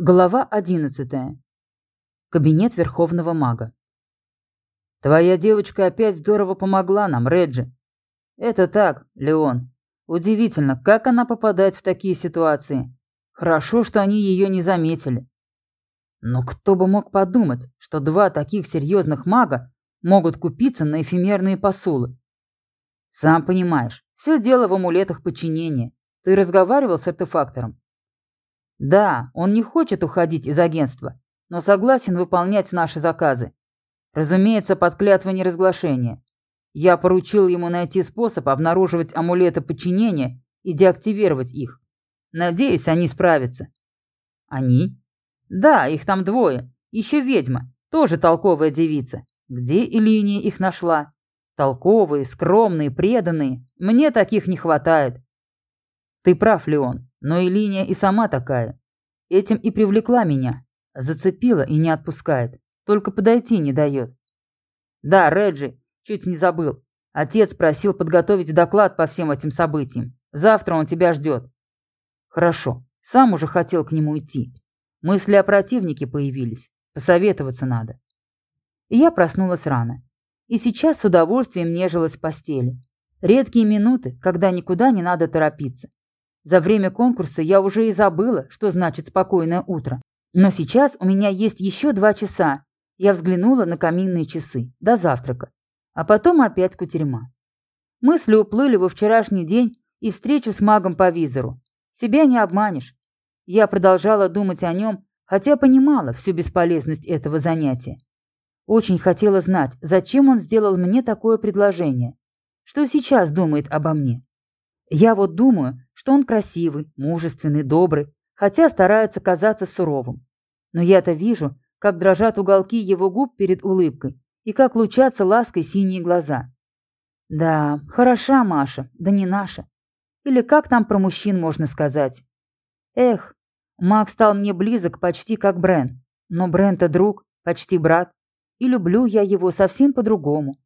Глава одиннадцатая. Кабинет Верховного Мага. «Твоя девочка опять здорово помогла нам, Реджи». «Это так, Леон. Удивительно, как она попадает в такие ситуации. Хорошо, что они ее не заметили. Но кто бы мог подумать, что два таких серьезных мага могут купиться на эфемерные посулы? Сам понимаешь, все дело в амулетах подчинения. Ты разговаривал с артефактором?» Да, он не хочет уходить из агентства, но согласен выполнять наши заказы. Разумеется, под клятвой неразглашения. Я поручил ему найти способ обнаруживать амулеты подчинения и деактивировать их. Надеюсь, они справятся. Они? Да, их там двое. Еще ведьма, тоже толковая девица. Где Илиния их нашла? Толковые, скромные, преданные. Мне таких не хватает. Ты прав, Леон. Но и линия и сама такая. Этим и привлекла меня. Зацепила и не отпускает. Только подойти не дает. Да, Реджи, чуть не забыл. Отец просил подготовить доклад по всем этим событиям. Завтра он тебя ждет. Хорошо. Сам уже хотел к нему идти. Мысли о противнике появились. Посоветоваться надо. Я проснулась рано. И сейчас с удовольствием нежилась в постели. Редкие минуты, когда никуда не надо торопиться. За время конкурса я уже и забыла, что значит спокойное утро. Но сейчас у меня есть еще два часа. Я взглянула на каминные часы. До завтрака. А потом опять кутерьма. Мысли уплыли во вчерашний день и встречу с магом по визору. Себя не обманешь. Я продолжала думать о нем, хотя понимала всю бесполезность этого занятия. Очень хотела знать, зачем он сделал мне такое предложение. Что сейчас думает обо мне. Я вот думаю, что он красивый, мужественный, добрый, хотя старается казаться суровым. Но я-то вижу, как дрожат уголки его губ перед улыбкой и как лучатся лаской синие глаза. Да, хороша Маша, да не наша. Или как там про мужчин можно сказать? Эх, Макс стал мне близок почти как Брен, но Брен-то друг, почти брат, и люблю я его совсем по-другому.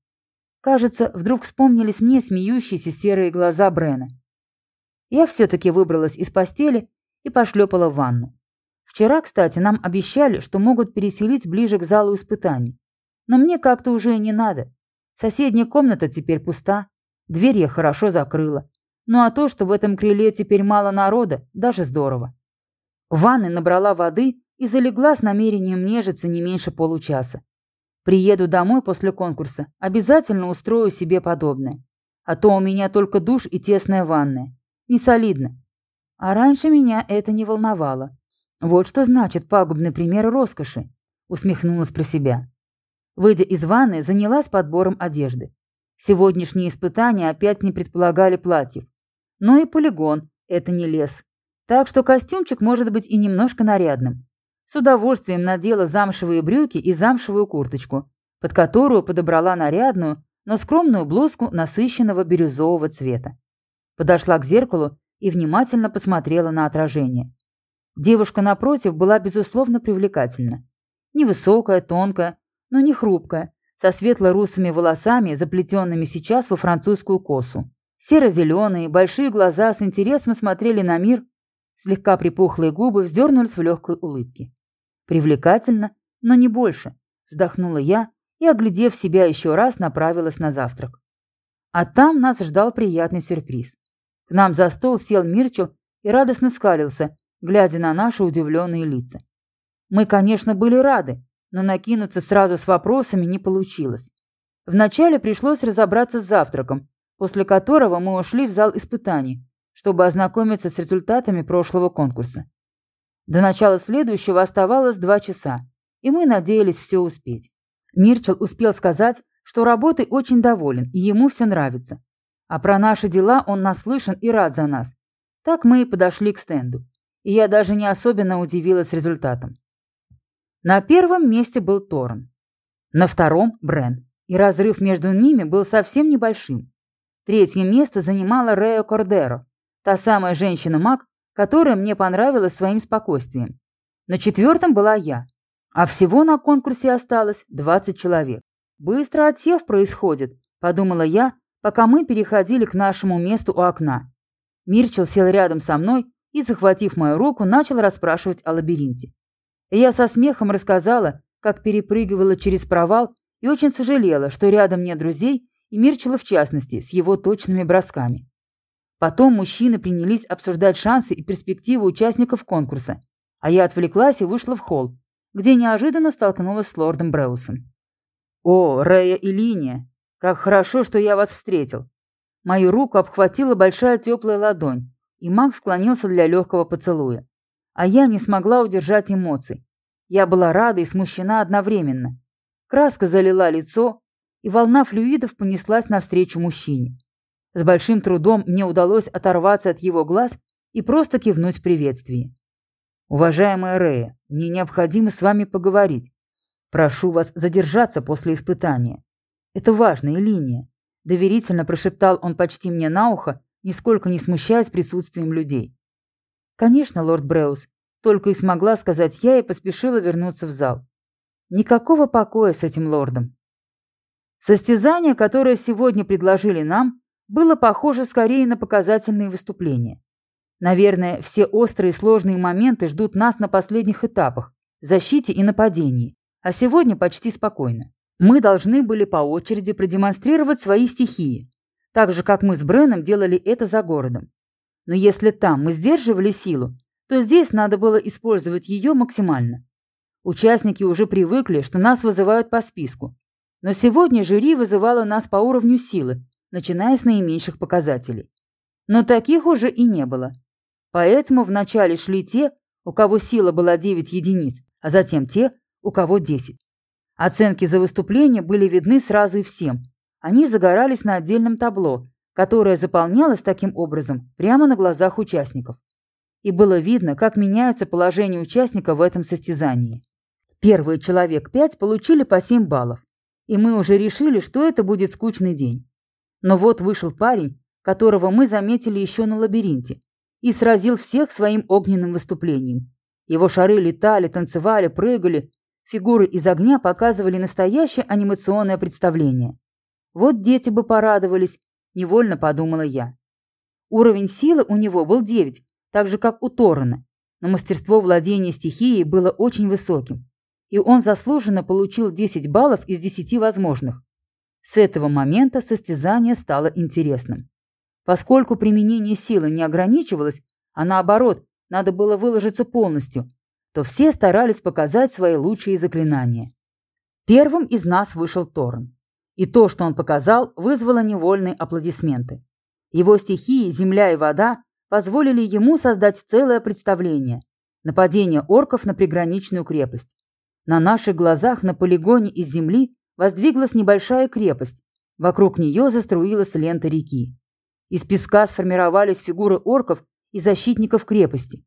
Кажется, вдруг вспомнились мне смеющиеся серые глаза Брена. Я все-таки выбралась из постели и пошлепала в ванну. Вчера, кстати, нам обещали, что могут переселить ближе к залу испытаний. Но мне как-то уже и не надо. Соседняя комната теперь пуста, дверь я хорошо закрыла. Ну а то, что в этом крыле теперь мало народа, даже здорово. В ванной набрала воды и залегла с намерением нежиться не меньше получаса. Приеду домой после конкурса, обязательно устрою себе подобное. А то у меня только душ и тесная ванная. Не солидно. А раньше меня это не волновало. Вот что значит пагубный пример роскоши. Усмехнулась про себя. Выйдя из ванны, занялась подбором одежды. Сегодняшние испытания опять не предполагали платьев. Но и полигон – это не лес. Так что костюмчик может быть и немножко нарядным. С удовольствием надела замшевые брюки и замшевую курточку, под которую подобрала нарядную, но скромную блузку насыщенного бирюзового цвета. Подошла к зеркалу и внимательно посмотрела на отражение. Девушка напротив была, безусловно, привлекательна. Невысокая, тонкая, но не хрупкая, со светло-русыми волосами, заплетенными сейчас во французскую косу. Серо-зеленые, большие глаза с интересом смотрели на мир, слегка припухлые губы вздернулись в легкой улыбке. Привлекательно, но не больше, вздохнула я и, оглядев себя еще раз, направилась на завтрак. А там нас ждал приятный сюрприз. К нам за стол сел Мирчел и радостно скалился, глядя на наши удивленные лица. Мы, конечно, были рады, но накинуться сразу с вопросами не получилось. Вначале пришлось разобраться с завтраком, после которого мы ушли в зал испытаний, чтобы ознакомиться с результатами прошлого конкурса. До начала следующего оставалось два часа, и мы надеялись все успеть. Мирчел успел сказать, что работой очень доволен, и ему все нравится. А про наши дела он наслышан и рад за нас. Так мы и подошли к стенду. И я даже не особенно удивилась результатом. На первом месте был Торн. На втором – Брен. И разрыв между ними был совсем небольшим. Третье место занимала Рео Кордеро, та самая женщина-маг, которая мне понравилась своим спокойствием. На четвертом была я. А всего на конкурсе осталось 20 человек. Быстро отсев происходит, подумала я, пока мы переходили к нашему месту у окна. Мирчел сел рядом со мной и, захватив мою руку, начал расспрашивать о лабиринте. Я со смехом рассказала, как перепрыгивала через провал и очень сожалела, что рядом нет друзей и Мирчела в частности, с его точными бросками. Потом мужчины принялись обсуждать шансы и перспективы участников конкурса, а я отвлеклась и вышла в холл, где неожиданно столкнулась с лордом Бреусом. «О, Рея и Линия, как хорошо, что я вас встретил!» Мою руку обхватила большая теплая ладонь, и Макс склонился для легкого поцелуя. А я не смогла удержать эмоций. Я была рада и смущена одновременно. Краска залила лицо, и волна флюидов понеслась навстречу мужчине. С большим трудом мне удалось оторваться от его глаз и просто кивнуть в приветствии. «Уважаемая Рея, мне необходимо с вами поговорить. Прошу вас задержаться после испытания. Это важная линия», — доверительно прошептал он почти мне на ухо, нисколько не смущаясь присутствием людей. «Конечно, лорд Бреус», — только и смогла сказать я и поспешила вернуться в зал. Никакого покоя с этим лордом. Состязание, которое сегодня предложили нам, было похоже скорее на показательные выступления. Наверное, все острые и сложные моменты ждут нас на последних этапах – защите и нападении, а сегодня почти спокойно. Мы должны были по очереди продемонстрировать свои стихии, так же, как мы с Бреном делали это за городом. Но если там мы сдерживали силу, то здесь надо было использовать ее максимально. Участники уже привыкли, что нас вызывают по списку, но сегодня жюри вызывало нас по уровню силы, начиная с наименьших показателей. Но таких уже и не было. Поэтому вначале шли те, у кого сила была 9 единиц, а затем те, у кого 10. Оценки за выступление были видны сразу и всем. Они загорались на отдельном табло, которое заполнялось таким образом прямо на глазах участников. И было видно, как меняется положение участника в этом состязании. Первые человек пять получили по 7 баллов, и мы уже решили, что это будет скучный день. Но вот вышел парень, которого мы заметили еще на лабиринте, и сразил всех своим огненным выступлением. Его шары летали, танцевали, прыгали, фигуры из огня показывали настоящее анимационное представление. Вот дети бы порадовались, невольно подумала я. Уровень силы у него был 9, так же как у Торрена, но мастерство владения стихией было очень высоким и он заслуженно получил 10 баллов из 10 возможных. С этого момента состязание стало интересным. Поскольку применение силы не ограничивалось, а наоборот, надо было выложиться полностью, то все старались показать свои лучшие заклинания. Первым из нас вышел Торн. И то, что он показал, вызвало невольные аплодисменты. Его стихии, земля и вода, позволили ему создать целое представление – нападение орков на приграничную крепость. На наших глазах на полигоне из земли воздвиглась небольшая крепость. Вокруг нее заструилась лента реки. Из песка сформировались фигуры орков и защитников крепости.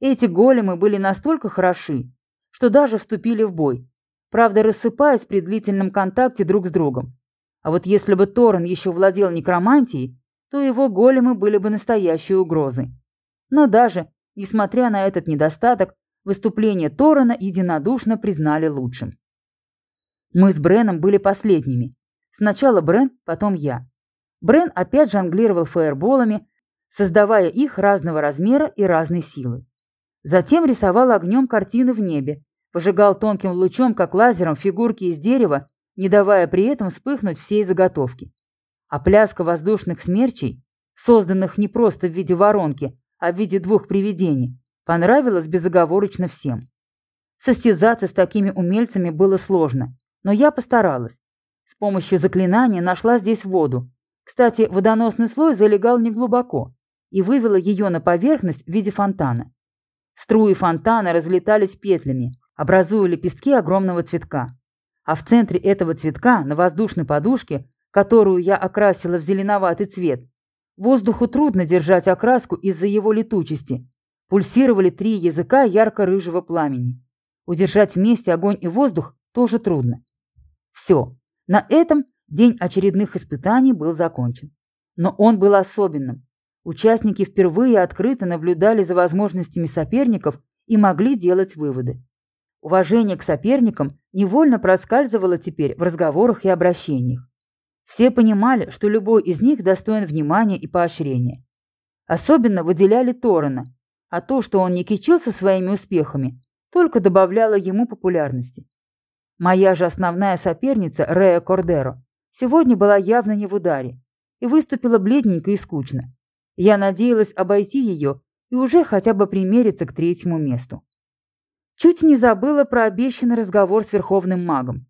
Эти големы были настолько хороши, что даже вступили в бой, правда рассыпаясь при длительном контакте друг с другом. А вот если бы Торрен еще владел некромантией, то его големы были бы настоящей угрозой. Но даже, несмотря на этот недостаток, Выступление Торрена единодушно признали лучшим. Мы с Бреном были последними. Сначала Брен, потом я. Брен опять жонглировал фаерболами, создавая их разного размера и разной силы. Затем рисовал огнем картины в небе, выжигал тонким лучом, как лазером, фигурки из дерева, не давая при этом вспыхнуть всей заготовки. А пляска воздушных смерчей, созданных не просто в виде воронки, а в виде двух привидений, Понравилось безоговорочно всем. Состязаться с такими умельцами было сложно, но я постаралась. С помощью заклинания нашла здесь воду. Кстати, водоносный слой залегал неглубоко и вывела ее на поверхность в виде фонтана. Струи фонтана разлетались петлями, образуя лепестки огромного цветка. А в центре этого цветка, на воздушной подушке, которую я окрасила в зеленоватый цвет, воздуху трудно держать окраску из-за его летучести, Пульсировали три языка ярко-рыжего пламени. Удержать вместе огонь и воздух тоже трудно. Все. На этом день очередных испытаний был закончен. Но он был особенным. Участники впервые открыто наблюдали за возможностями соперников и могли делать выводы. Уважение к соперникам невольно проскальзывало теперь в разговорах и обращениях. Все понимали, что любой из них достоин внимания и поощрения. Особенно выделяли Торрена, а то, что он не кичился своими успехами, только добавляло ему популярности. Моя же основная соперница, Рея Кордеро, сегодня была явно не в ударе и выступила бледненько и скучно. Я надеялась обойти ее и уже хотя бы примериться к третьему месту. Чуть не забыла про обещанный разговор с верховным магом,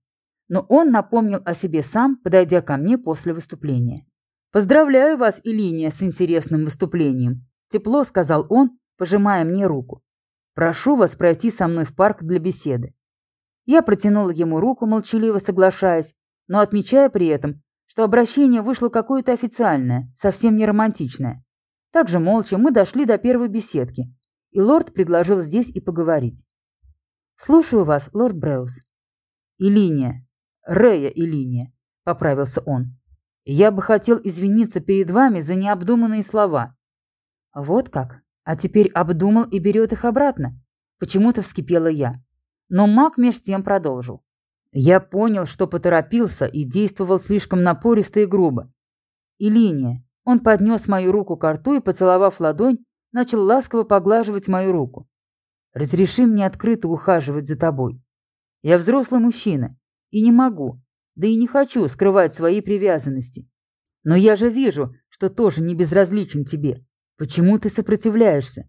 но он напомнил о себе сам, подойдя ко мне после выступления. «Поздравляю вас, Илиния, с интересным выступлением», – тепло сказал он, пожимая мне руку. «Прошу вас пройти со мной в парк для беседы». Я протянула ему руку, молчаливо соглашаясь, но отмечая при этом, что обращение вышло какое-то официальное, совсем не романтичное. Также молча мы дошли до первой беседки, и лорд предложил здесь и поговорить. «Слушаю вас, лорд Бреус». «Илиния. Рея Илиния», — поправился он. Я бы хотел извиниться перед вами за необдуманные слова. Вот как? А теперь обдумал и берет их обратно. Почему-то вскипела я. Но маг меж тем продолжил. Я понял, что поторопился и действовал слишком напористо и грубо. И линия. Он поднес мою руку к рту и, поцеловав ладонь, начал ласково поглаживать мою руку. «Разреши мне открыто ухаживать за тобой. Я взрослый мужчина и не могу, да и не хочу скрывать свои привязанности. Но я же вижу, что тоже не безразличен тебе. Почему ты сопротивляешься?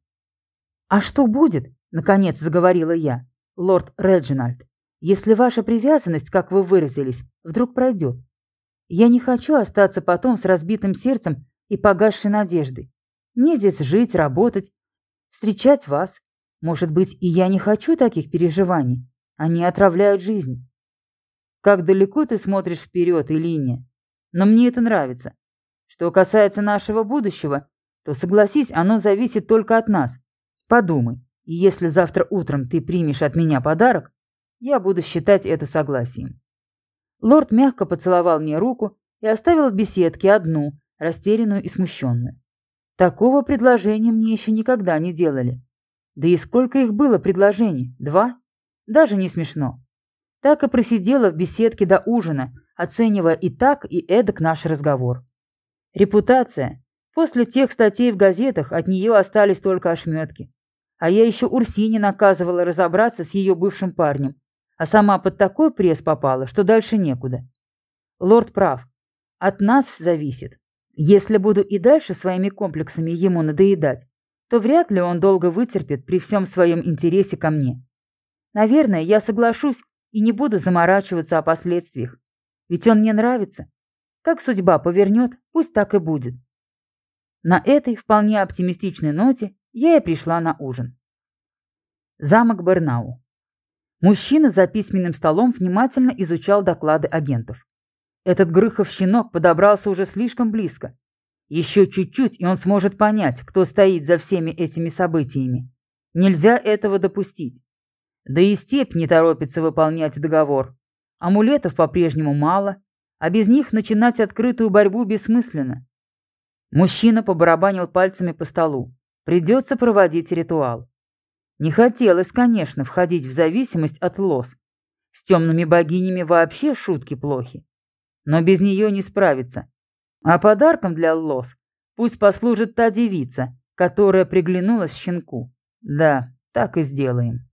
А что будет, наконец заговорила я, лорд Реджинальд, если ваша привязанность, как вы выразились, вдруг пройдет? Я не хочу остаться потом с разбитым сердцем и погасшей надеждой. Мне здесь жить, работать, встречать вас. Может быть, и я не хочу таких переживаний. Они отравляют жизнь. Как далеко ты смотришь вперед, Илиния. Но мне это нравится. Что касается нашего будущего, то, согласись, оно зависит только от нас. Подумай, и если завтра утром ты примешь от меня подарок, я буду считать это согласием. Лорд мягко поцеловал мне руку и оставил в беседке одну, растерянную и смущенную. Такого предложения мне еще никогда не делали. Да и сколько их было предложений? Два? Даже не смешно. Так и просидела в беседке до ужина, оценивая и так, и эдак наш разговор. Репутация. После тех статей в газетах от нее остались только ошметки. А я еще Урсине наказывала разобраться с ее бывшим парнем, а сама под такой пресс попала, что дальше некуда. Лорд прав. От нас зависит. Если буду и дальше своими комплексами ему надоедать, то вряд ли он долго вытерпит при всем своем интересе ко мне. Наверное, я соглашусь и не буду заморачиваться о последствиях. Ведь он мне нравится. Как судьба повернет, пусть так и будет. На этой вполне оптимистичной ноте я и пришла на ужин. Замок Бернау. Мужчина за письменным столом внимательно изучал доклады агентов. Этот Грыхов-щенок подобрался уже слишком близко. Еще чуть-чуть, и он сможет понять, кто стоит за всеми этими событиями. Нельзя этого допустить. Да и степь не торопится выполнять договор. Амулетов по-прежнему мало, а без них начинать открытую борьбу бессмысленно. Мужчина побарабанил пальцами по столу. Придется проводить ритуал. Не хотелось, конечно, входить в зависимость от лос. С темными богинями вообще шутки плохи. Но без нее не справиться. А подарком для лос пусть послужит та девица, которая приглянулась щенку. Да, так и сделаем.